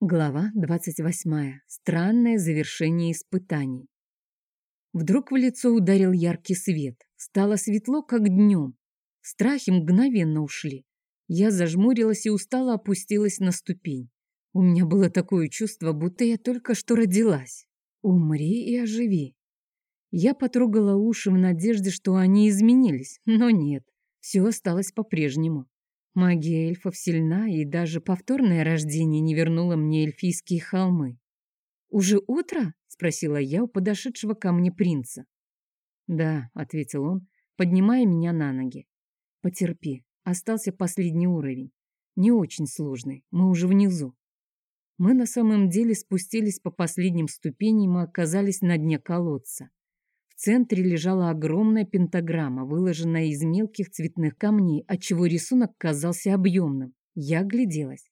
Глава 28. Странное завершение испытаний. Вдруг в лицо ударил яркий свет. Стало светло, как днем. Страхи мгновенно ушли. Я зажмурилась и устало опустилась на ступень. У меня было такое чувство, будто я только что родилась. Умри и оживи. Я потрогала уши в надежде, что они изменились, но нет, все осталось по-прежнему. Магия эльфов сильна, и даже повторное рождение не вернуло мне эльфийские холмы. «Уже утро?» — спросила я у подошедшего ко мне принца. «Да», — ответил он, поднимая меня на ноги. «Потерпи, остался последний уровень. Не очень сложный, мы уже внизу». Мы на самом деле спустились по последним ступеням и оказались на дне колодца. В центре лежала огромная пентаграмма, выложенная из мелких цветных камней, отчего рисунок казался объемным. Я гляделась.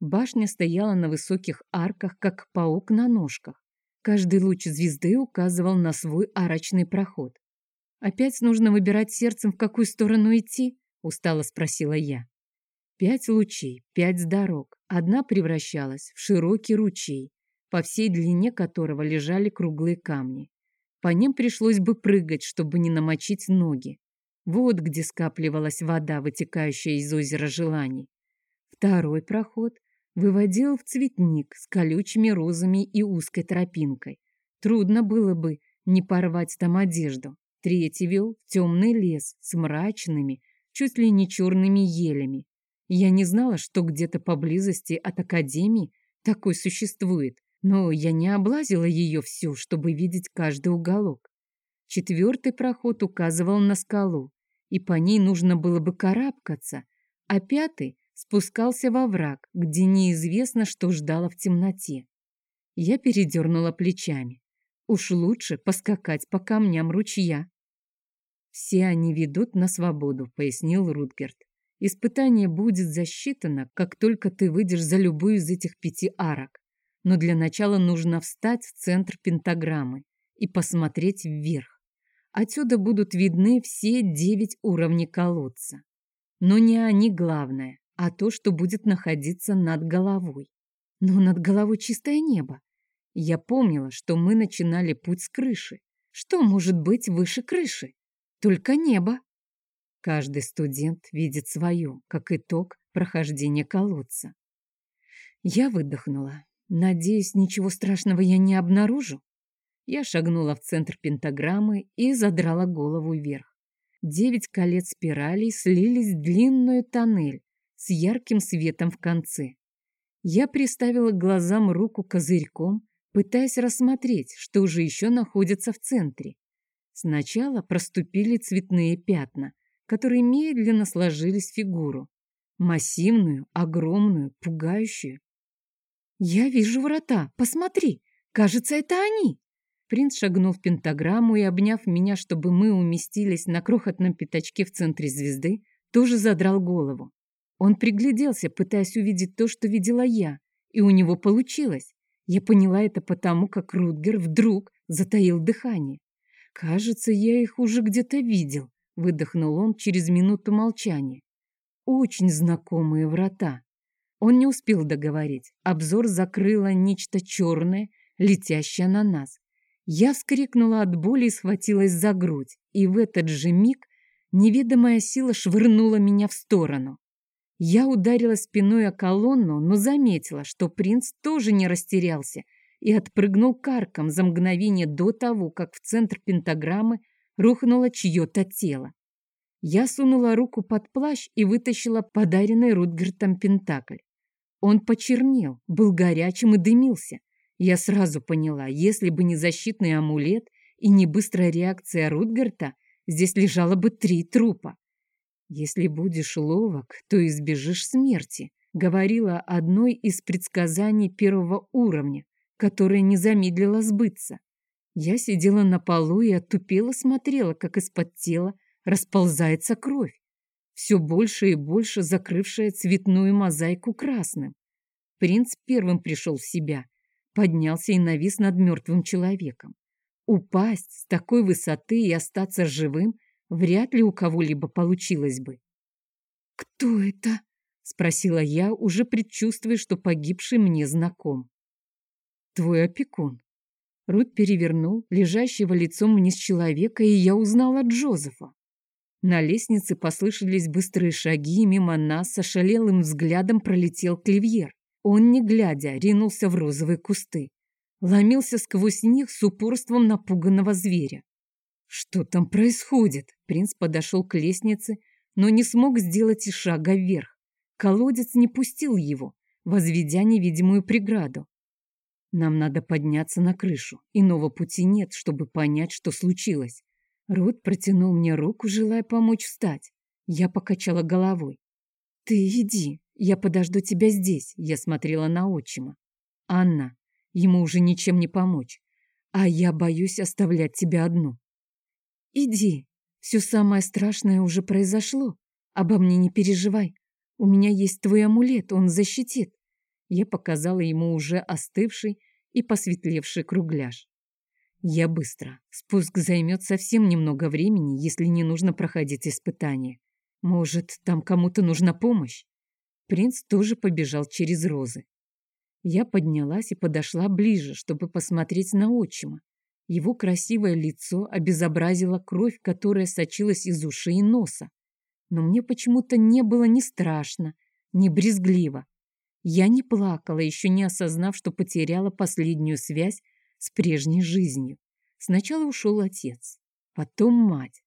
Башня стояла на высоких арках, как паук на ножках. Каждый луч звезды указывал на свой арочный проход. «Опять нужно выбирать сердцем, в какую сторону идти?» — устало спросила я. Пять лучей, пять дорог. Одна превращалась в широкий ручей, по всей длине которого лежали круглые камни. По ним пришлось бы прыгать, чтобы не намочить ноги. Вот где скапливалась вода, вытекающая из озера желаний. Второй проход выводил в цветник с колючими розами и узкой тропинкой. Трудно было бы не порвать там одежду. Третий вел в темный лес с мрачными, чуть ли не черными елями. Я не знала, что где-то поблизости от академии такой существует но я не облазила ее всю, чтобы видеть каждый уголок. Четвертый проход указывал на скалу, и по ней нужно было бы карабкаться, а пятый спускался во враг, где неизвестно, что ждало в темноте. Я передернула плечами. Уж лучше поскакать по камням ручья. «Все они ведут на свободу», — пояснил Рутгерт. «Испытание будет засчитано, как только ты выйдешь за любую из этих пяти арок но для начала нужно встать в центр пентаграммы и посмотреть вверх. Отсюда будут видны все девять уровней колодца. Но не они главное, а то, что будет находиться над головой. Но над головой чистое небо. Я помнила, что мы начинали путь с крыши. Что может быть выше крыши? Только небо. Каждый студент видит свое, как итог прохождения колодца. Я выдохнула. Надеюсь, ничего страшного я не обнаружу. Я шагнула в центр пентаграммы и задрала голову вверх. Девять колец спиралей слились в длинную тоннель с ярким светом в конце. Я приставила к глазам руку козырьком, пытаясь рассмотреть, что же еще находится в центре. Сначала проступили цветные пятна, которые медленно сложились в фигуру. Массивную, огромную, пугающую. «Я вижу врата. Посмотри. Кажется, это они». Принц шагнул в пентаграмму и, обняв меня, чтобы мы уместились на крохотном пятачке в центре звезды, тоже задрал голову. Он пригляделся, пытаясь увидеть то, что видела я, и у него получилось. Я поняла это потому, как Рутгер вдруг затаил дыхание. «Кажется, я их уже где-то видел», — выдохнул он через минуту молчания. «Очень знакомые врата». Он не успел договорить. Обзор закрыло нечто черное, летящее на нас. Я вскрикнула от боли и схватилась за грудь, и в этот же миг неведомая сила швырнула меня в сторону. Я ударила спиной о колонну, но заметила, что принц тоже не растерялся и отпрыгнул карком за мгновение до того, как в центр пентаграммы рухнуло чье-то тело. Я сунула руку под плащ и вытащила подаренный Рутгертом пентакль. Он почернел, был горячим и дымился. Я сразу поняла, если бы не защитный амулет и не быстрая реакция Рутгарта, здесь лежало бы три трупа. «Если будешь ловок, то избежишь смерти», говорила одной из предсказаний первого уровня, которое не замедлило сбыться. Я сидела на полу и оттупела смотрела, как из-под тела расползается кровь все больше и больше закрывшая цветную мозаику красным. Принц первым пришел в себя, поднялся и навис над мертвым человеком. Упасть с такой высоты и остаться живым вряд ли у кого-либо получилось бы. «Кто это?» — Спросила я, уже предчувствуя, что погибший мне знаком. Твой опекун. Рут перевернул лежащего лицом вниз человека, и я узнала Джозефа. На лестнице послышались быстрые шаги, и мимо нас с ошалелым взглядом пролетел клевьер. Он, не глядя, ринулся в розовые кусты. Ломился сквозь них с упорством напуганного зверя. «Что там происходит?» Принц подошел к лестнице, но не смог сделать и шага вверх. Колодец не пустил его, возведя невидимую преграду. Нам надо подняться на крышу. Иного пути нет, чтобы понять, что случилось. Рут протянул мне руку, желая помочь встать. Я покачала головой. «Ты иди, я подожду тебя здесь», — я смотрела на отчима. «Анна, ему уже ничем не помочь, а я боюсь оставлять тебя одну». «Иди, все самое страшное уже произошло. Обо мне не переживай. У меня есть твой амулет, он защитит». Я показала ему уже остывший и посветлевший кругляш. Я быстро. Спуск займет совсем немного времени, если не нужно проходить испытание. Может, там кому-то нужна помощь? Принц тоже побежал через розы. Я поднялась и подошла ближе, чтобы посмотреть на отчима. Его красивое лицо обезобразило кровь, которая сочилась из ушей и носа. Но мне почему-то не было ни страшно, ни брезгливо. Я не плакала, еще не осознав, что потеряла последнюю связь с прежней жизнью. Сначала ушел отец, потом мать,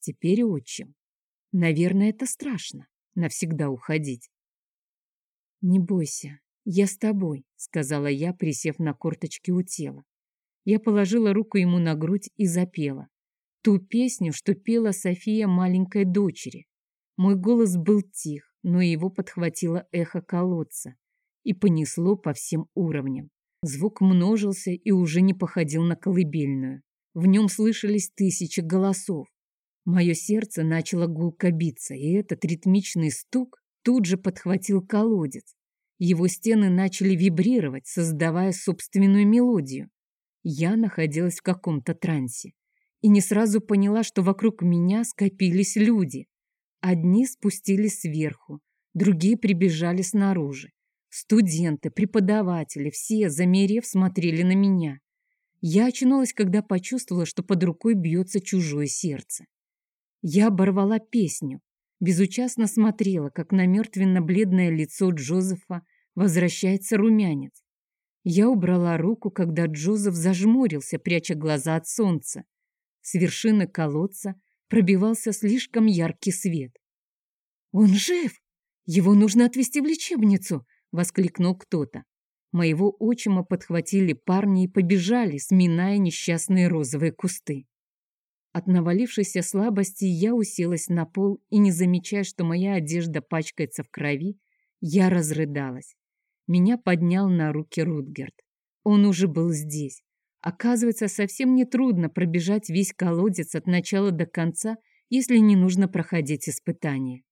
теперь отчим. Наверное, это страшно, навсегда уходить. «Не бойся, я с тобой», — сказала я, присев на корточки у тела. Я положила руку ему на грудь и запела. Ту песню, что пела София маленькой дочери. Мой голос был тих, но его подхватило эхо колодца и понесло по всем уровням. Звук множился и уже не походил на колыбельную. В нем слышались тысячи голосов. Мое сердце начало гулко биться, и этот ритмичный стук тут же подхватил колодец. Его стены начали вибрировать, создавая собственную мелодию. Я находилась в каком-то трансе и не сразу поняла, что вокруг меня скопились люди. Одни спустились сверху, другие прибежали снаружи. Студенты, преподаватели, все, замерев, смотрели на меня. Я очнулась, когда почувствовала, что под рукой бьется чужое сердце. Я оборвала песню, безучастно смотрела, как на мертвенно-бледное лицо Джозефа возвращается румянец. Я убрала руку, когда Джозеф зажмурился, пряча глаза от солнца. С вершины колодца пробивался слишком яркий свет. «Он жив! Его нужно отвезти в лечебницу!» Воскликнул кто-то. Моего отчима подхватили парни и побежали, сминая несчастные розовые кусты. От навалившейся слабости я уселась на пол и, не замечая, что моя одежда пачкается в крови, я разрыдалась. Меня поднял на руки Рутгерт. Он уже был здесь. Оказывается, совсем не трудно пробежать весь колодец от начала до конца, если не нужно проходить испытания.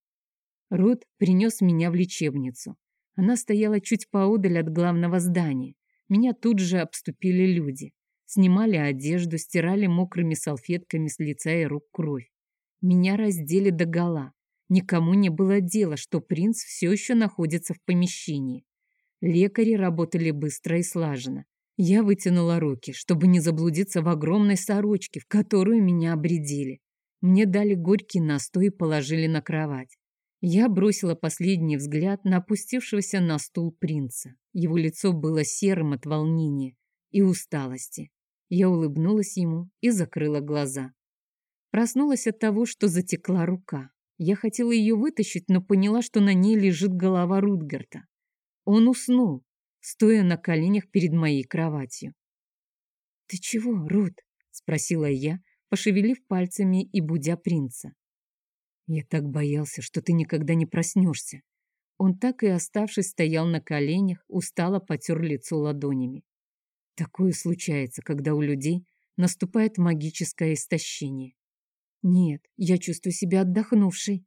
Рут принес меня в лечебницу. Она стояла чуть поодаль от главного здания. Меня тут же обступили люди. Снимали одежду, стирали мокрыми салфетками с лица и рук кровь. Меня раздели до гола. Никому не было дела, что принц все еще находится в помещении. Лекари работали быстро и слаженно. Я вытянула руки, чтобы не заблудиться в огромной сорочке, в которую меня обредили. Мне дали горький настой и положили на кровать. Я бросила последний взгляд на опустившегося на стул принца. Его лицо было серым от волнения и усталости. Я улыбнулась ему и закрыла глаза. Проснулась от того, что затекла рука. Я хотела ее вытащить, но поняла, что на ней лежит голова Рутгерта. Он уснул, стоя на коленях перед моей кроватью. «Ты чего, Рут?» — спросила я, пошевелив пальцами и будя принца. Я так боялся, что ты никогда не проснешься. Он так и оставшись стоял на коленях, устало потер лицо ладонями. Такое случается, когда у людей наступает магическое истощение. Нет, я чувствую себя отдохнувшей.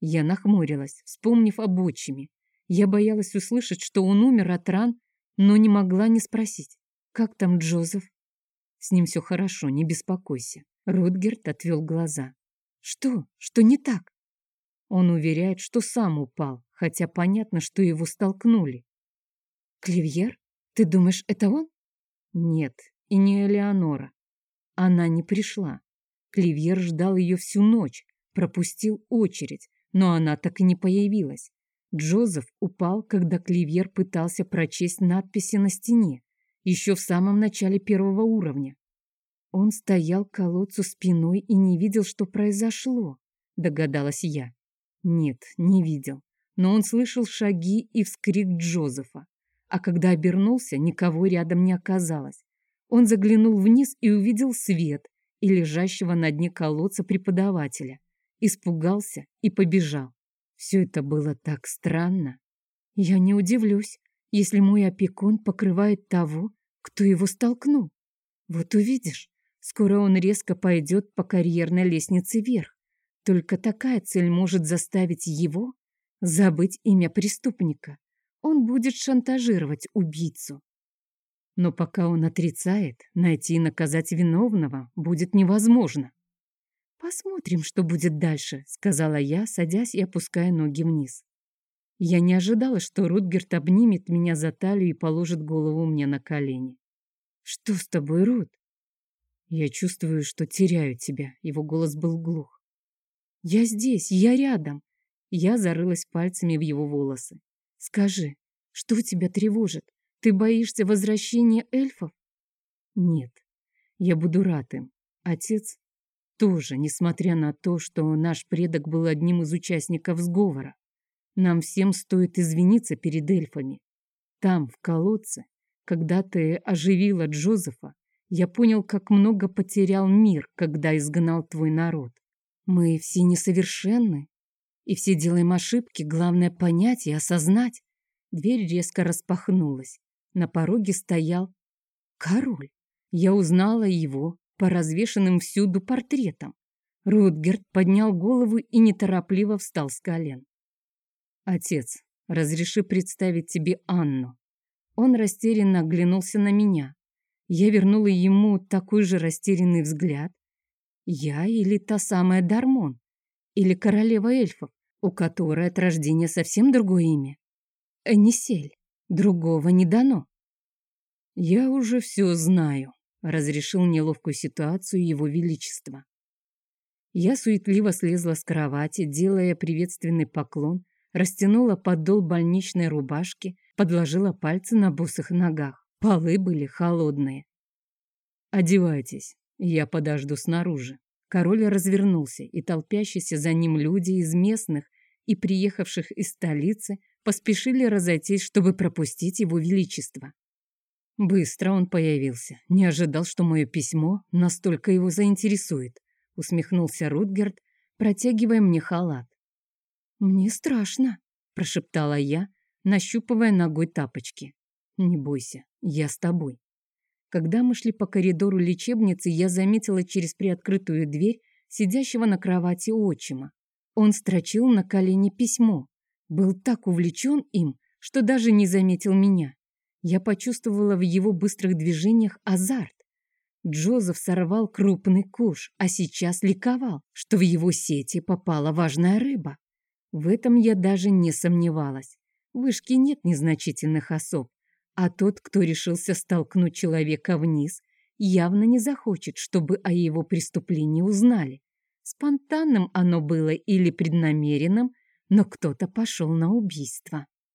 Я нахмурилась, вспомнив об отчиме. Я боялась услышать, что он умер от ран, но не могла не спросить. «Как там Джозеф?» «С ним все хорошо, не беспокойся». Рутгерт отвел глаза. Что? Что не так? Он уверяет, что сам упал, хотя понятно, что его столкнули. Кливьер? Ты думаешь, это он? Нет, и не Элеонора. Она не пришла. Кливьер ждал ее всю ночь, пропустил очередь, но она так и не появилась. Джозеф упал, когда Кливьер пытался прочесть надписи на стене, еще в самом начале первого уровня. Он стоял к колодцу спиной и не видел, что произошло, догадалась я. Нет, не видел, но он слышал шаги и вскрик Джозефа. А когда обернулся, никого рядом не оказалось. Он заглянул вниз и увидел свет и лежащего на дне колодца преподавателя. Испугался и побежал. Все это было так странно. Я не удивлюсь, если мой опекун покрывает того, кто его столкнул. Вот увидишь, скоро он резко пойдет по карьерной лестнице вверх. Только такая цель может заставить его забыть имя преступника. Он будет шантажировать убийцу. Но пока он отрицает, найти и наказать виновного будет невозможно. «Посмотрим, что будет дальше», — сказала я, садясь и опуская ноги вниз. Я не ожидала, что Рутгерт обнимет меня за талию и положит голову мне на колени. «Что с тобой, Рут?» «Я чувствую, что теряю тебя», — его голос был глух. «Я здесь, я рядом». Я зарылась пальцами в его волосы. «Скажи, что тебя тревожит? Ты боишься возвращения эльфов?» «Нет, я буду рад им. Отец тоже, несмотря на то, что наш предок был одним из участников сговора. Нам всем стоит извиниться перед эльфами. Там, в колодце, когда ты оживила Джозефа, я понял, как много потерял мир, когда изгнал твой народ. Мы все несовершенны, и все делаем ошибки, главное понять и осознать. Дверь резко распахнулась. На пороге стоял король. Я узнала его по развешанным всюду портретам. Рутгерт поднял голову и неторопливо встал с колен. «Отец, разреши представить тебе Анну». Он растерянно оглянулся на меня. Я вернула ему такой же растерянный взгляд. Я или та самая Дармон? Или королева эльфов, у которой от рождения совсем другое имя? Энисель. Другого не дано. Я уже все знаю, разрешил неловкую ситуацию его величество. Я суетливо слезла с кровати, делая приветственный поклон, растянула подол больничной рубашки, подложила пальцы на босых ногах. Полы были холодные. «Одевайтесь, я подожду снаружи». Король развернулся, и толпящиеся за ним люди из местных и приехавших из столицы поспешили разойтись, чтобы пропустить его величество. Быстро он появился. Не ожидал, что мое письмо настолько его заинтересует. Усмехнулся Рутгерт, протягивая мне халат. «Мне страшно», — прошептала я, нащупывая ногой тапочки. «Не бойся, я с тобой». Когда мы шли по коридору лечебницы, я заметила через приоткрытую дверь сидящего на кровати отчима. Он строчил на колени письмо. Был так увлечен им, что даже не заметил меня. Я почувствовала в его быстрых движениях азарт. Джозеф сорвал крупный куш, а сейчас ликовал, что в его сети попала важная рыба. В этом я даже не сомневалась. В вышке нет незначительных особ, а тот, кто решился столкнуть человека вниз, явно не захочет, чтобы о его преступлении узнали. Спонтанным оно было или преднамеренным, но кто-то пошел на убийство.